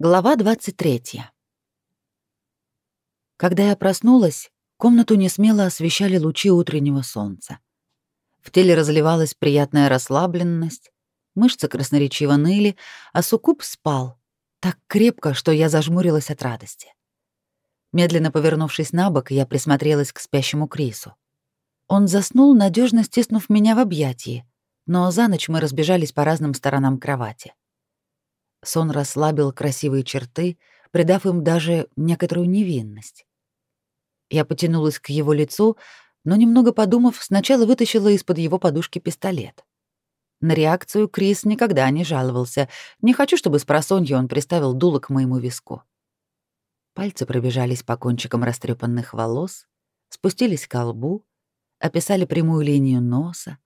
Глава 23. Когда я проснулась, комнату несмело освещали лучи утреннего солнца. В теле разливалась приятная расслабленность, мышцы красноречиво ныли, а суккуб спал так крепко, что я зажмурилась от радости. Медленно повернувшись на бок, я присмотрелась к спящему Крису. Он заснул, надежно стиснув меня в объятии, но за ночь мы разбежались по разным сторонам кровати. Сон расслабил красивые черты, придав им даже некоторую невинность. Я потянулась к его лицу, но, немного подумав, сначала вытащила из-под его подушки пистолет. На реакцию Крис никогда не жаловался. Не хочу, чтобы с просонья он приставил дуло к моему виску. Пальцы пробежались по кончикам растрепанных волос, спустились к лбу, описали прямую линию носа,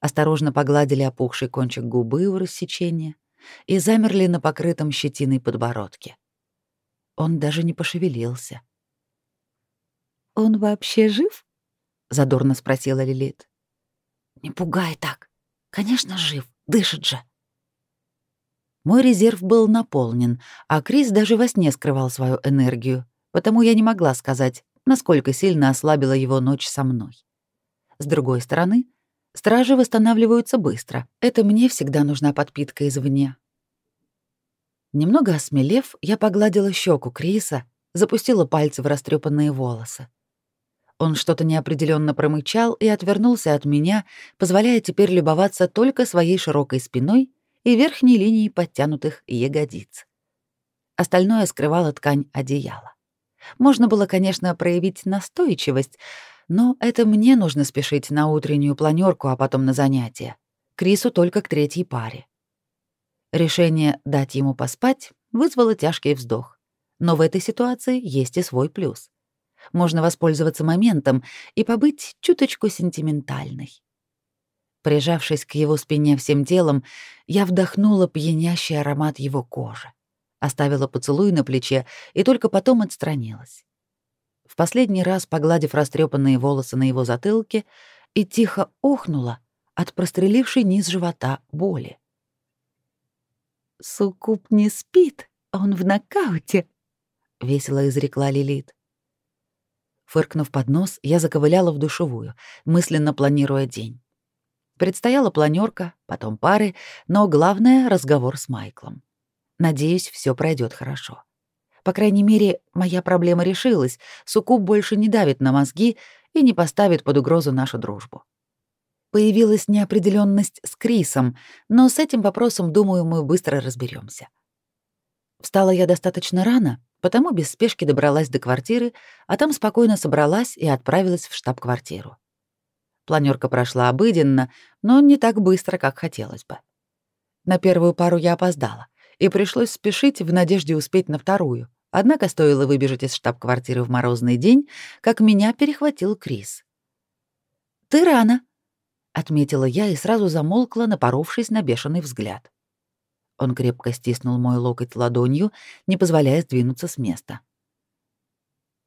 осторожно погладили опухший кончик губы у рассечения, и замерли на покрытом щетиной подбородке. Он даже не пошевелился. «Он вообще жив?» — задорно спросила Лилит. «Не пугай так. Конечно, жив. Дышит же». Мой резерв был наполнен, а Крис даже во сне скрывал свою энергию, потому я не могла сказать, насколько сильно ослабила его ночь со мной. С другой стороны, Стражи восстанавливаются быстро. Это мне всегда нужна подпитка извне. Немного осмелев, я погладила щеку Криса, запустила пальцы в растрепанные волосы. Он что-то неопределенно промычал и отвернулся от меня, позволяя теперь любоваться только своей широкой спиной и верхней линией подтянутых ягодиц. Остальное скрывала ткань одеяла. Можно было, конечно, проявить настойчивость, но это мне нужно спешить на утреннюю планерку, а потом на занятия. Крису только к третьей паре. Решение дать ему поспать вызвало тяжкий вздох. Но в этой ситуации есть и свой плюс. Можно воспользоваться моментом и побыть чуточку сентиментальной. Прижавшись к его спине всем телом, я вдохнула пьянящий аромат его кожи, оставила поцелуй на плече и только потом отстранилась в последний раз погладив растрепанные волосы на его затылке, и тихо охнула от прострелившей низ живота боли. «Суккуб не спит, он в нокауте», — весело изрекла Лилит. Фыркнув под нос, я заковыляла в душевую, мысленно планируя день. Предстояла планерка, потом пары, но главное — разговор с Майклом. Надеюсь, все пройдет хорошо. По крайней мере, моя проблема решилась, Суккуб больше не давит на мозги и не поставит под угрозу нашу дружбу. Появилась неопределенность с Крисом, но с этим вопросом, думаю, мы быстро разберемся. Встала я достаточно рано, потому без спешки добралась до квартиры, а там спокойно собралась и отправилась в штаб-квартиру. Планерка прошла обыденно, но не так быстро, как хотелось бы. На первую пару я опоздала, и пришлось спешить в надежде успеть на вторую. Однако стоило выбежать из штаб-квартиры в морозный день, как меня перехватил Крис. «Ты рано», — отметила я и сразу замолкла, напоровшись на бешеный взгляд. Он крепко стиснул мой локоть ладонью, не позволяя сдвинуться с места.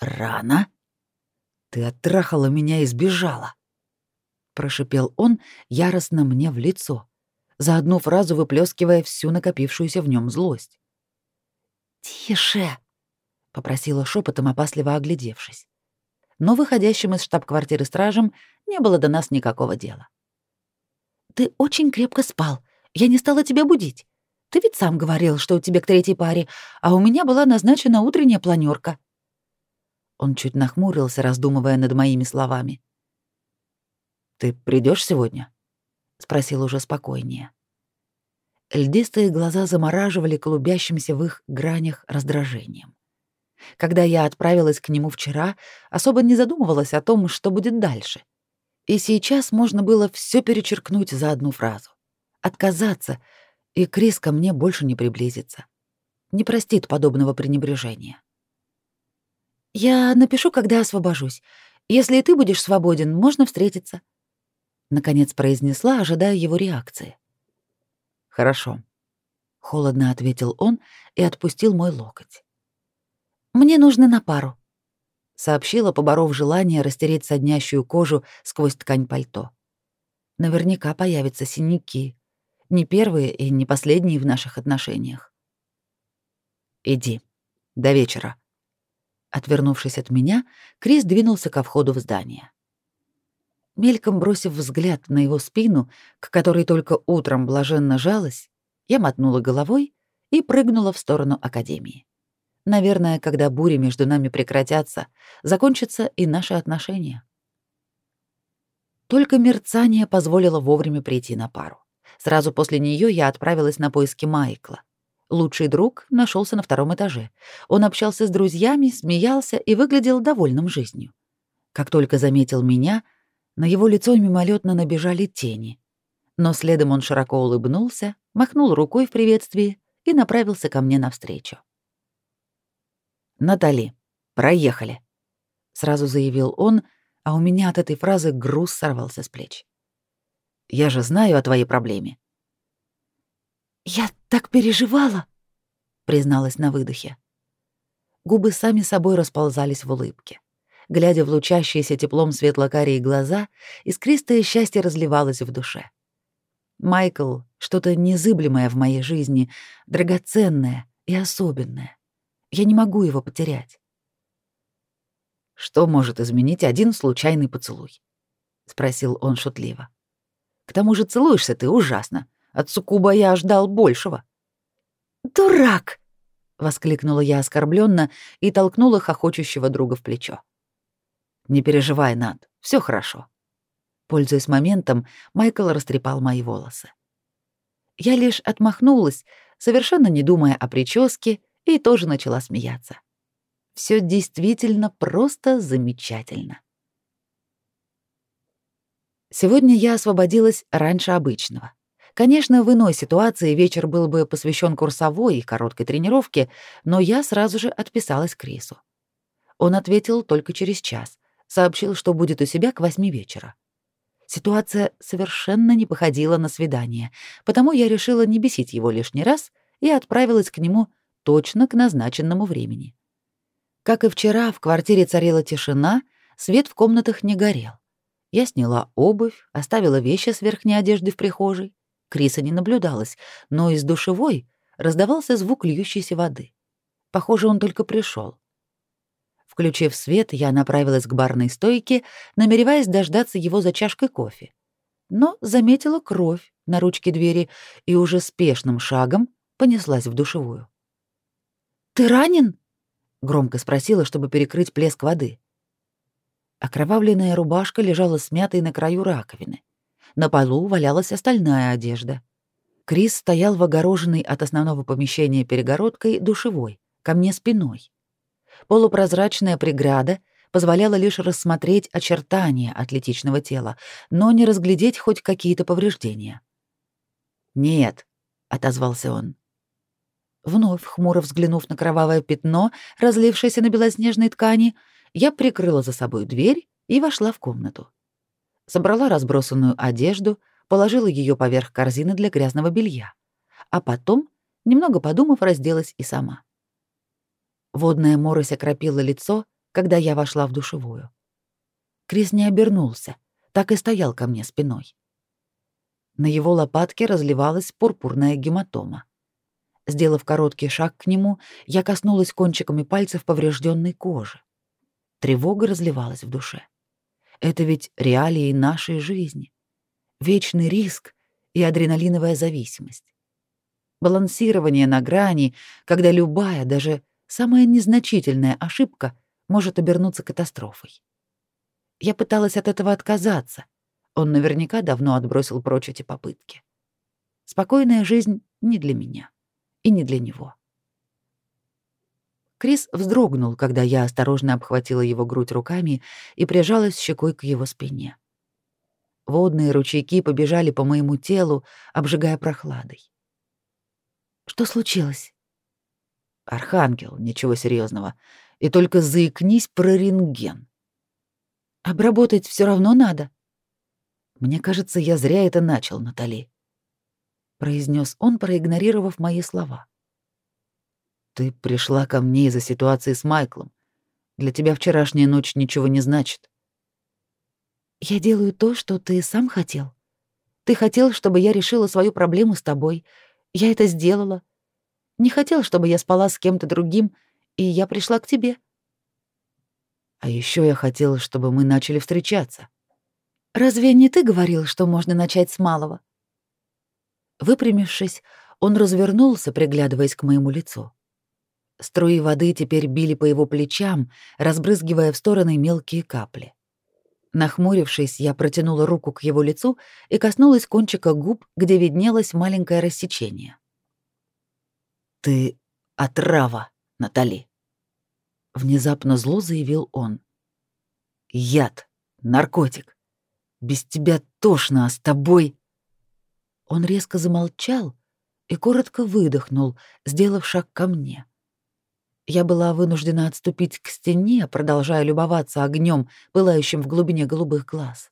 «Рано? Ты оттрахала меня и сбежала!» — прошипел он яростно мне в лицо, за одну фразу выплескивая всю накопившуюся в нем злость. «Тише!» — попросила шепотом, опасливо оглядевшись. Но выходящим из штаб-квартиры стражем не было до нас никакого дела. «Ты очень крепко спал. Я не стала тебя будить. Ты ведь сам говорил, что у тебя к третьей паре, а у меня была назначена утренняя планерка. Он чуть нахмурился, раздумывая над моими словами. «Ты придешь сегодня?» — спросил уже спокойнее. Льдистые глаза замораживали клубящимся в их гранях раздражением. Когда я отправилась к нему вчера, особо не задумывалась о том, что будет дальше. И сейчас можно было все перечеркнуть за одну фразу. Отказаться, и Крис ко мне больше не приблизится. Не простит подобного пренебрежения. «Я напишу, когда освобожусь. Если и ты будешь свободен, можно встретиться», — наконец произнесла, ожидая его реакции. «Хорошо», — холодно ответил он и отпустил мой локоть. Мне нужно на пару, сообщила, поборов желание растереть соднящую кожу сквозь ткань пальто. Наверняка появятся синяки, не первые и не последние в наших отношениях. Иди. До вечера. Отвернувшись от меня, Крис двинулся ко входу в здание. Мельком бросив взгляд на его спину, к которой только утром блаженно жалась, я мотнула головой и прыгнула в сторону академии. Наверное, когда бури между нами прекратятся, закончатся и наши отношения. Только мерцание позволило вовремя прийти на пару. Сразу после нее я отправилась на поиски Майкла. Лучший друг нашелся на втором этаже. Он общался с друзьями, смеялся и выглядел довольным жизнью. Как только заметил меня, на его лицо мимолетно набежали тени. Но следом он широко улыбнулся, махнул рукой в приветствии и направился ко мне навстречу. «Натали, проехали», — сразу заявил он, а у меня от этой фразы груз сорвался с плеч. «Я же знаю о твоей проблеме». «Я так переживала», — призналась на выдохе. Губы сами собой расползались в улыбке. Глядя в лучащиеся теплом светло-карие глаза, искристое счастье разливалось в душе. Майкл — что-то незыблемое в моей жизни, драгоценное и особенное. Я не могу его потерять. «Что может изменить один случайный поцелуй?» — спросил он шутливо. «К тому же целуешься ты ужасно. От суккуба я ждал большего». «Дурак!» — воскликнула я оскорбленно и толкнула хохочущего друга в плечо. «Не переживай, Над, все хорошо». Пользуясь моментом, Майкл растрепал мои волосы. Я лишь отмахнулась, совершенно не думая о прическе, и тоже начала смеяться. Все действительно просто замечательно. Сегодня я освободилась раньше обычного. Конечно, в иной ситуации вечер был бы посвящен курсовой и короткой тренировке, но я сразу же отписалась Крису. Он ответил только через час, сообщил, что будет у себя к восьми вечера. Ситуация совершенно не походила на свидание, потому я решила не бесить его лишний раз и отправилась к нему точно к назначенному времени. Как и вчера, в квартире царила тишина, свет в комнатах не горел. Я сняла обувь, оставила вещи с верхней одежды в прихожей. Криса не наблюдалось, но из душевой раздавался звук льющейся воды. Похоже, он только пришел. Включив свет, я направилась к барной стойке, намереваясь дождаться его за чашкой кофе. Но заметила кровь на ручке двери и уже спешным шагом понеслась в душевую. «Ты ранен?» Громко спросила, чтобы перекрыть плеск воды. Окровавленная рубашка лежала смятой на краю раковины. На полу валялась остальная одежда. Крис стоял в огороженной от основного помещения перегородкой душевой, ко мне спиной. Полупрозрачная преграда позволяла лишь рассмотреть очертания атлетичного тела, но не разглядеть хоть какие-то повреждения. «Нет», — отозвался он. Вновь, хмуро взглянув на кровавое пятно, разлившееся на белоснежной ткани, я прикрыла за собой дверь и вошла в комнату. Собрала разбросанную одежду, положила ее поверх корзины для грязного белья, а потом, немного подумав, разделась и сама. Водная морось окропила лицо, когда я вошла в душевую. Крис не обернулся, так и стоял ко мне спиной. На его лопатке разливалась пурпурная гематома. Сделав короткий шаг к нему, я коснулась кончиками пальцев поврежденной кожи. Тревога разливалась в душе. Это ведь реалии нашей жизни. Вечный риск и адреналиновая зависимость. Балансирование на грани, когда любая, даже самая незначительная ошибка может обернуться катастрофой. Я пыталась от этого отказаться. Он наверняка давно отбросил прочь эти попытки. Спокойная жизнь не для меня и не для него. Крис вздрогнул, когда я осторожно обхватила его грудь руками и прижалась щекой к его спине. Водные ручейки побежали по моему телу, обжигая прохладой. Что случилось? Архангел, ничего серьезного. И только заикнись про рентген. Обработать все равно надо. Мне кажется, я зря это начал, Натали произнес он, проигнорировав мои слова. Ты пришла ко мне из-за ситуации с Майклом. Для тебя вчерашняя ночь ничего не значит. Я делаю то, что ты сам хотел. Ты хотел, чтобы я решила свою проблему с тобой. Я это сделала. Не хотел, чтобы я спала с кем-то другим, и я пришла к тебе. А еще я хотел, чтобы мы начали встречаться. Разве не ты говорил, что можно начать с малого? Выпрямившись, он развернулся, приглядываясь к моему лицу. Струи воды теперь били по его плечам, разбрызгивая в стороны мелкие капли. Нахмурившись, я протянула руку к его лицу и коснулась кончика губ, где виднелось маленькое рассечение. «Ты отрава, Натали!» Внезапно зло заявил он. «Яд, наркотик. Без тебя тошно, а с тобой...» Он резко замолчал и коротко выдохнул, сделав шаг ко мне. Я была вынуждена отступить к стене, продолжая любоваться огнем, пылающим в глубине голубых глаз.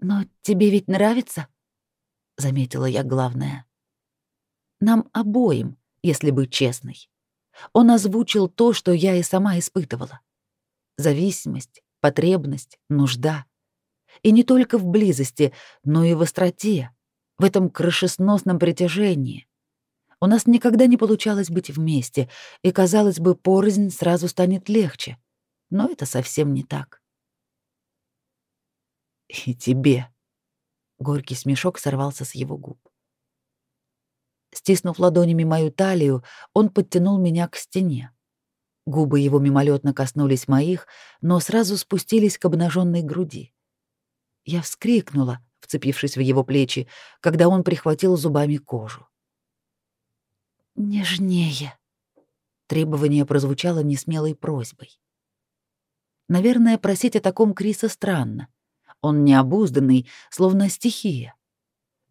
«Но тебе ведь нравится?» — заметила я главное. «Нам обоим, если быть честной». Он озвучил то, что я и сама испытывала. Зависимость, потребность, нужда. И не только в близости, но и в остроте, в этом крышесносном притяжении, у нас никогда не получалось быть вместе, и, казалось бы, порознь сразу станет легче. Но это совсем не так. «И тебе», — горький смешок сорвался с его губ. Стиснув ладонями мою талию, он подтянул меня к стене. Губы его мимолетно коснулись моих, но сразу спустились к обнаженной груди. Я вскрикнула, вцепившись в его плечи, когда он прихватил зубами кожу. «Нежнее!» Требование прозвучало несмелой просьбой. Наверное, просить о таком Криса странно. Он необузданный, словно стихия.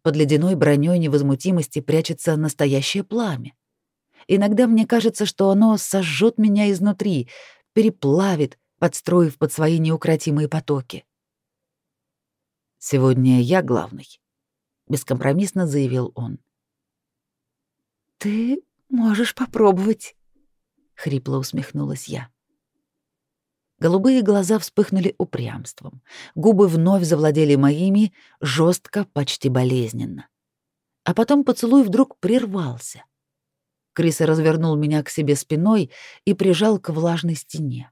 Под ледяной броней невозмутимости прячется настоящее пламя. Иногда мне кажется, что оно сожжет меня изнутри, переплавит, подстроив под свои неукротимые потоки. «Сегодня я главный», — бескомпромиссно заявил он. «Ты можешь попробовать», — хрипло усмехнулась я. Голубые глаза вспыхнули упрямством. Губы вновь завладели моими, жестко, почти болезненно. А потом поцелуй вдруг прервался. Крис развернул меня к себе спиной и прижал к влажной стене.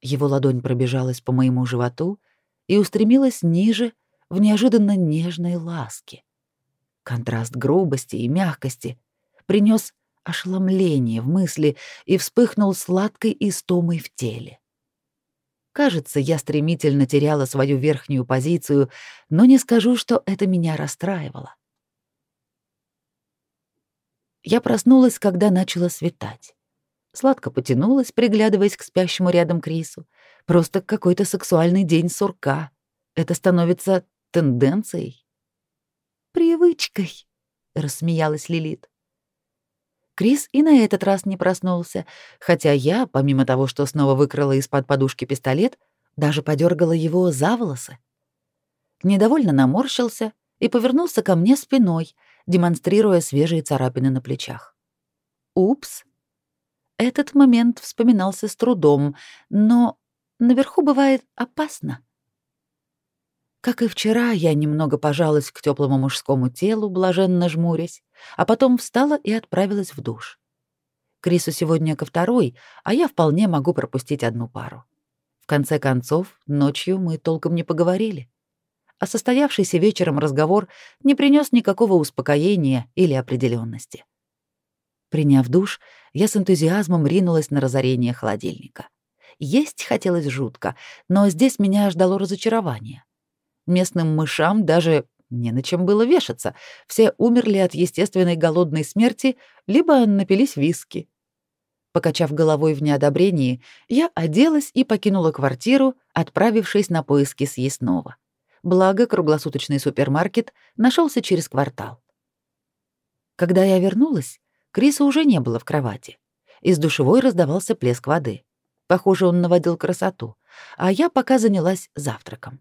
Его ладонь пробежалась по моему животу и устремилась ниже в неожиданно нежной ласке. Контраст грубости и мягкости принес ошеломление в мысли и вспыхнул сладкой истомой в теле. Кажется, я стремительно теряла свою верхнюю позицию, но не скажу, что это меня расстраивало. Я проснулась, когда начало светать. Сладко потянулась, приглядываясь к спящему рядом Крису. Просто какой-то сексуальный день сурка. Это становится тенденцией. «Привычкой», — рассмеялась Лилит. Крис и на этот раз не проснулся, хотя я, помимо того, что снова выкрала из-под подушки пистолет, даже подергала его за волосы. Недовольно наморщился и повернулся ко мне спиной, демонстрируя свежие царапины на плечах. Упс. Этот момент вспоминался с трудом, но наверху бывает опасно. Как и вчера, я немного пожалась к теплому мужскому телу, блаженно жмурясь, а потом встала и отправилась в душ. Крису сегодня ко второй, а я вполне могу пропустить одну пару. В конце концов, ночью мы толком не поговорили. А состоявшийся вечером разговор не принес никакого успокоения или определенности. Приняв душ, я с энтузиазмом ринулась на разорение холодильника. Есть хотелось жутко, но здесь меня ждало разочарование. Местным мышам даже не на чем было вешаться. Все умерли от естественной голодной смерти, либо напились виски. Покачав головой в неодобрении, я оделась и покинула квартиру, отправившись на поиски съестного. Благо, круглосуточный супермаркет нашелся через квартал. Когда я вернулась, Криса уже не было в кровати. Из душевой раздавался плеск воды. Похоже, он наводил красоту, а я пока занялась завтраком.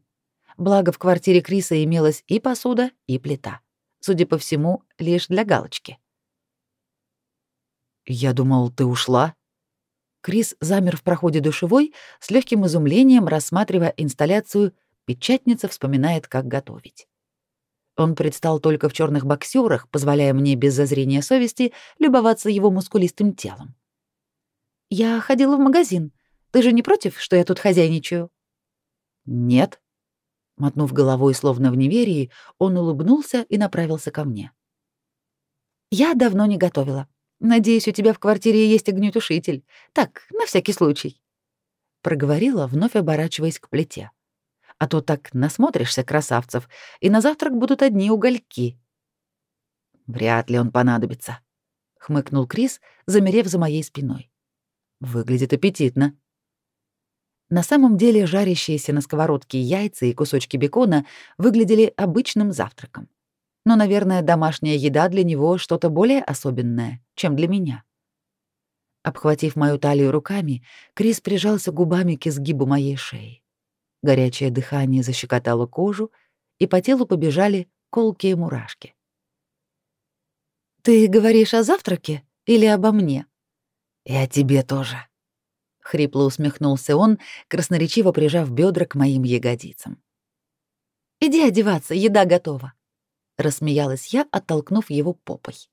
Благо, в квартире Криса имелась и посуда, и плита. Судя по всему, лишь для галочки. «Я думал, ты ушла?» Крис замер в проходе душевой, с легким изумлением рассматривая инсталляцию «Печатница вспоминает, как готовить». Он предстал только в черных боксерах, позволяя мне без зазрения совести любоваться его мускулистым телом. «Я ходила в магазин. Ты же не против, что я тут хозяйничаю?» «Нет». Мотнув головой, словно в неверии, он улыбнулся и направился ко мне. «Я давно не готовила. Надеюсь, у тебя в квартире есть огнетушитель. Так, на всякий случай», — проговорила, вновь оборачиваясь к плите. «А то так насмотришься, красавцев, и на завтрак будут одни угольки». «Вряд ли он понадобится», — хмыкнул Крис, замерев за моей спиной. «Выглядит аппетитно». На самом деле жарящиеся на сковородке яйца и кусочки бекона выглядели обычным завтраком. Но, наверное, домашняя еда для него что-то более особенное, чем для меня. Обхватив мою талию руками, Крис прижался губами к изгибу моей шеи. Горячее дыхание защекотало кожу, и по телу побежали колкие мурашки. «Ты говоришь о завтраке или обо мне?» «И о тебе тоже», хрипло усмехнулся он, красноречиво прижав бедра к моим ягодицам. Иди одеваться, еда готова, рассмеялась я, оттолкнув его попой.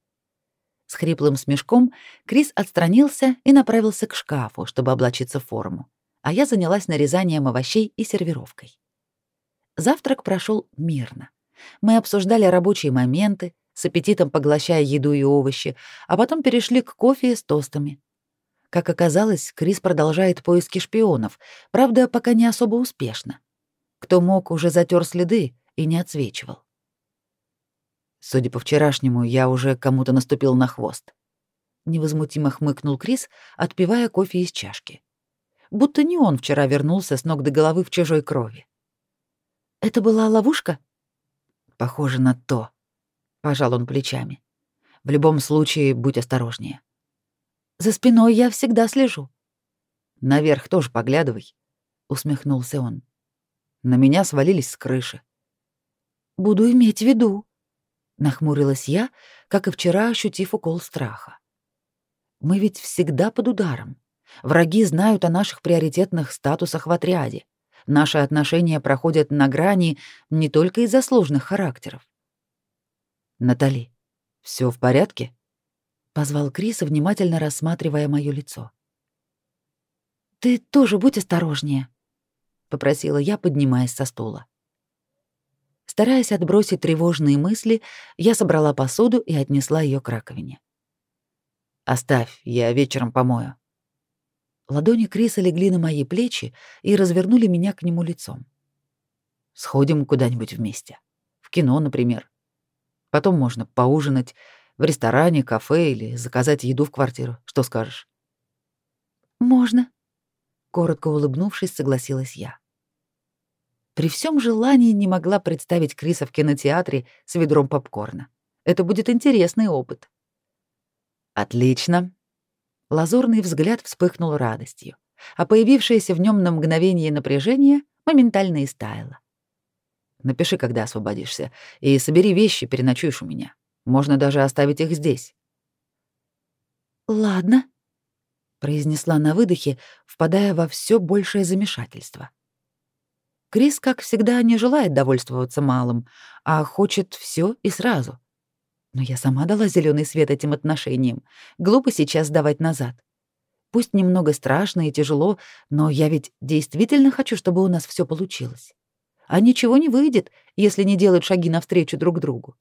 С хриплым смешком Крис отстранился и направился к шкафу, чтобы облачиться в форму, а я занялась нарезанием овощей и сервировкой. Завтрак прошел мирно. Мы обсуждали рабочие моменты, с аппетитом поглощая еду и овощи, а потом перешли к кофе с тостами. Как оказалось, Крис продолжает поиски шпионов, правда, пока не особо успешно. Кто мог, уже затер следы и не отсвечивал. Судя по вчерашнему, я уже кому-то наступил на хвост. Невозмутимо хмыкнул Крис, отпивая кофе из чашки. Будто не он вчера вернулся с ног до головы в чужой крови. «Это была ловушка?» «Похоже на то», — пожал он плечами. «В любом случае, будь осторожнее. За спиной я всегда слежу. Наверх тоже поглядывай, усмехнулся он. На меня свалились с крыши. Буду иметь в виду, нахмурилась я, как и вчера, ощутив укол страха. Мы ведь всегда под ударом. Враги знают о наших приоритетных статусах в отряде. Наши отношения проходят на грани не только из-за сложных характеров. Натали, все в порядке? Позвал Крис, внимательно рассматривая моё лицо. Ты тоже будь осторожнее, попросила я, поднимаясь со стула. Стараясь отбросить тревожные мысли, я собрала посуду и отнесла ее к раковине. Оставь, я вечером помою. Ладони Криса легли на мои плечи и развернули меня к нему лицом. Сходим куда-нибудь вместе. В кино, например. Потом можно поужинать, в ресторане, кафе или заказать еду в квартиру. Что скажешь? Можно, коротко улыбнувшись, согласилась я. При всем желании не могла представить Криса в кинотеатре с ведром попкорна. Это будет интересный опыт. Отлично. Лазурный взгляд вспыхнул радостью, а появившееся в нем на мгновение напряжение моментально истаяло. Напиши, когда освободишься, и собери вещи, переночуешь у меня. Можно даже оставить их здесь. Ладно, произнесла на выдохе, впадая во все большее замешательство. Крис, как всегда, не желает довольствоваться малым, а хочет все и сразу. Но я сама дала зеленый свет этим отношениям. Глупо сейчас сдавать назад. Пусть немного страшно и тяжело, но я ведь действительно хочу, чтобы у нас все получилось. А ничего не выйдет, если не делать шаги навстречу друг другу.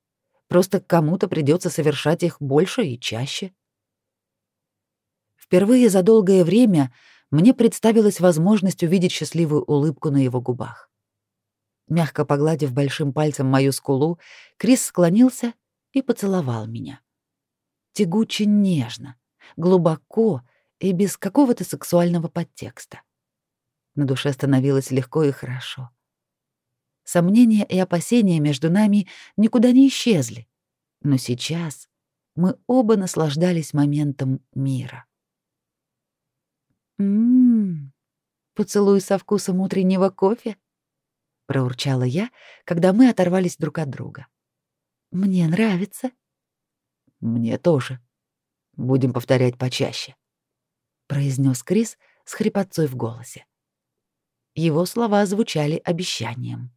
Просто кому-то придется совершать их больше и чаще. Впервые за долгое время мне представилась возможность увидеть счастливую улыбку на его губах. Мягко погладив большим пальцем мою скулу, Крис склонился и поцеловал меня. Тягуче нежно, глубоко и без какого-то сексуального подтекста. На душе становилось легко и хорошо. Сомнения и опасения между нами никуда не исчезли. Но сейчас мы оба наслаждались моментом мира. «М-м-м, поцелуй со вкусом утреннего кофе?» — проурчала я, когда мы оторвались друг от друга. «Мне нравится». «Мне тоже. Будем повторять почаще», — произнес Крис с хрипотцой в голосе. Его слова звучали обещанием.